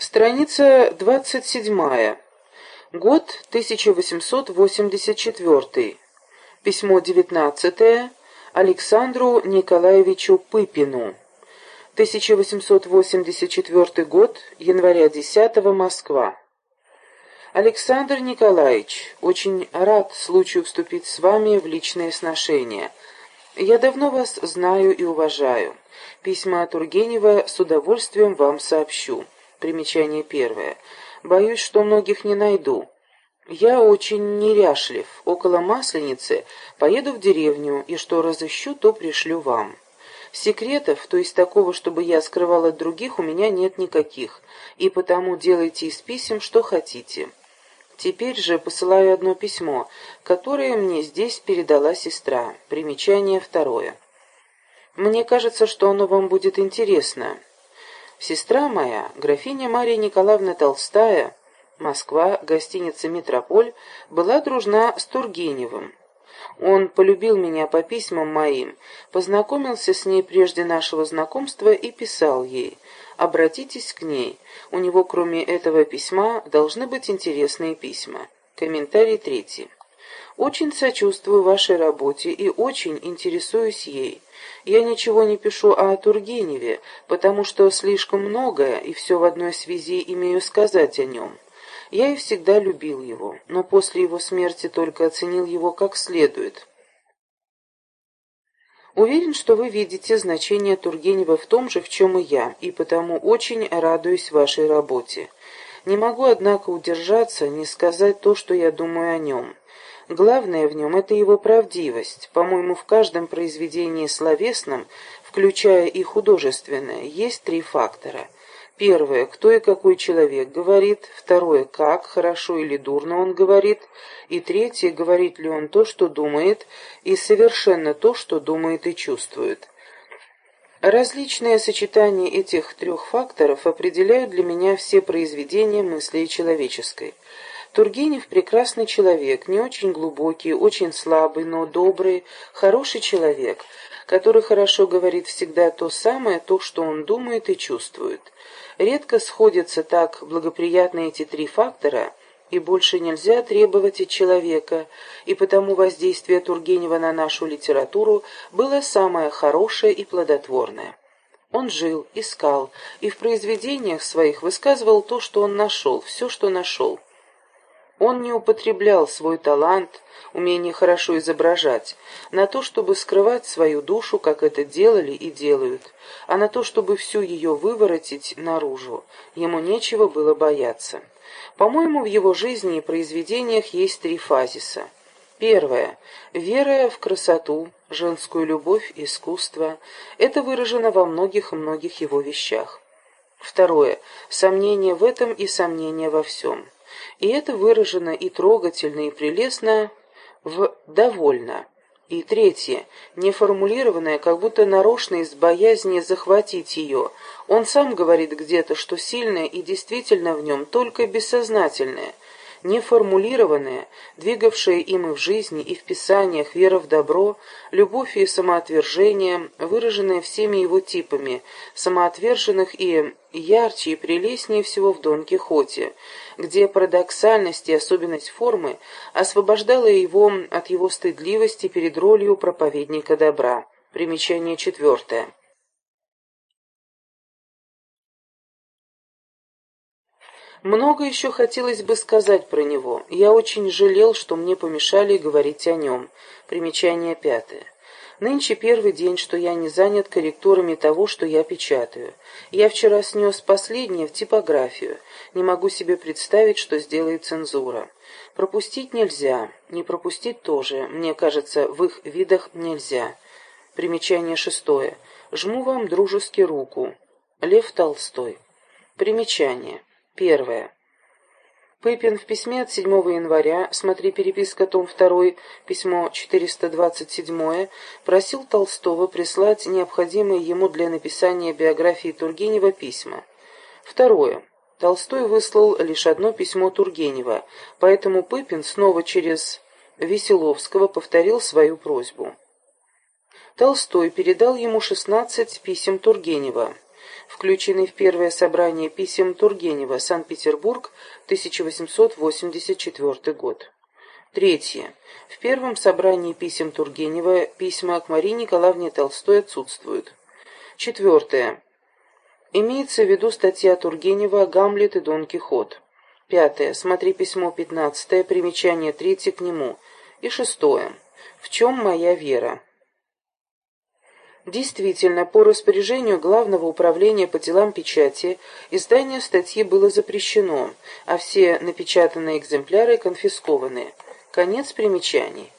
Страница 27. Год 1884. Письмо 19. Александру Николаевичу Пыпину. 1884 год, января 10 Москва. Александр Николаевич, очень рад случаю вступить с вами в личные сношения. Я давно вас знаю и уважаю. Письма Тургенева с удовольствием вам сообщу. Примечание первое. Боюсь, что многих не найду. Я очень неряшлив. Около Масленицы поеду в деревню, и что разыщу, то пришлю вам. Секретов, то есть такого, чтобы я скрывал от других, у меня нет никаких, и потому делайте из писем, что хотите. Теперь же посылаю одно письмо, которое мне здесь передала сестра. Примечание второе. Мне кажется, что оно вам будет интересно. Сестра моя, графиня Мария Николаевна Толстая, Москва, гостиница «Метрополь», была дружна с Тургеневым. Он полюбил меня по письмам моим, познакомился с ней прежде нашего знакомства и писал ей «Обратитесь к ней, у него кроме этого письма должны быть интересные письма». Комментарий третий. Очень сочувствую вашей работе и очень интересуюсь ей. Я ничего не пишу о Тургеневе, потому что слишком многое и все в одной связи имею сказать о нем. Я и всегда любил его, но после его смерти только оценил его как следует. Уверен, что вы видите значение Тургенева в том же, в чем и я, и потому очень радуюсь вашей работе. Не могу, однако, удержаться, не сказать то, что я думаю о нем. Главное в нем — это его правдивость. По-моему, в каждом произведении словесном, включая и художественное, есть три фактора. Первое — кто и какой человек говорит. Второе — как, хорошо или дурно он говорит. И третье — говорит ли он то, что думает, и совершенно то, что думает и чувствует. Различные сочетания этих трех факторов определяют для меня все произведения мысли человеческой. Тургенев прекрасный человек, не очень глубокий, очень слабый, но добрый, хороший человек, который хорошо говорит всегда то самое, то, что он думает и чувствует. Редко сходятся так благоприятно эти три фактора, и больше нельзя требовать от человека, и потому воздействие Тургенева на нашу литературу было самое хорошее и плодотворное. Он жил, искал, и в произведениях своих высказывал то, что он нашел, все, что нашел. Он не употреблял свой талант, умение хорошо изображать, на то, чтобы скрывать свою душу, как это делали и делают, а на то, чтобы всю ее выворотить наружу. Ему нечего было бояться. По-моему, в его жизни и произведениях есть три фазиса. Первое. Вера в красоту, женскую любовь, искусство. Это выражено во многих и многих его вещах. Второе. Сомнение в этом и сомнение во всем. И это выражено и трогательно, и прелестно в «довольно». И третье, неформулированное, как будто нарочно из боязни захватить ее. Он сам говорит где-то, что сильное и действительно в нем только бессознательное – неформулированная, двигавшая им и в жизни, и в писаниях вера в добро, любовь и самоотвержение, выраженная всеми его типами, самоотверженных и ярче и прелестнее всего в Дон Кихоте, где парадоксальность и особенность формы освобождала его от его стыдливости перед ролью проповедника добра. Примечание четвертое. Много еще хотелось бы сказать про него. Я очень жалел, что мне помешали говорить о нем. Примечание пятое. Нынче первый день, что я не занят корректурами того, что я печатаю. Я вчера снес последнее в типографию. Не могу себе представить, что сделает цензура. Пропустить нельзя, не пропустить тоже, мне кажется, в их видах нельзя. Примечание шестое. Жму вам дружески руку. Лев Толстой. Примечание. Первое. Пыпин в письме от 7 января, смотри переписка, том 2, письмо 427, просил Толстого прислать необходимые ему для написания биографии Тургенева письма. Второе. Толстой выслал лишь одно письмо Тургенева, поэтому Пыпин снова через Веселовского повторил свою просьбу. Толстой передал ему 16 писем Тургенева. Включены в первое собрание писем Тургенева, Санкт-Петербург, 1884 год. Третье. В первом собрании писем Тургенева письма к Марии Николаевне Толстой отсутствуют. Четвертое. Имеется в виду статья Тургенева «Гамлет и Дон Кихот». Пятое. Смотри письмо пятнадцатое, примечание третье к нему. И шестое. В чем моя вера? Действительно, по распоряжению Главного управления по делам печати издание статьи было запрещено, а все напечатанные экземпляры конфискованы. Конец примечаний.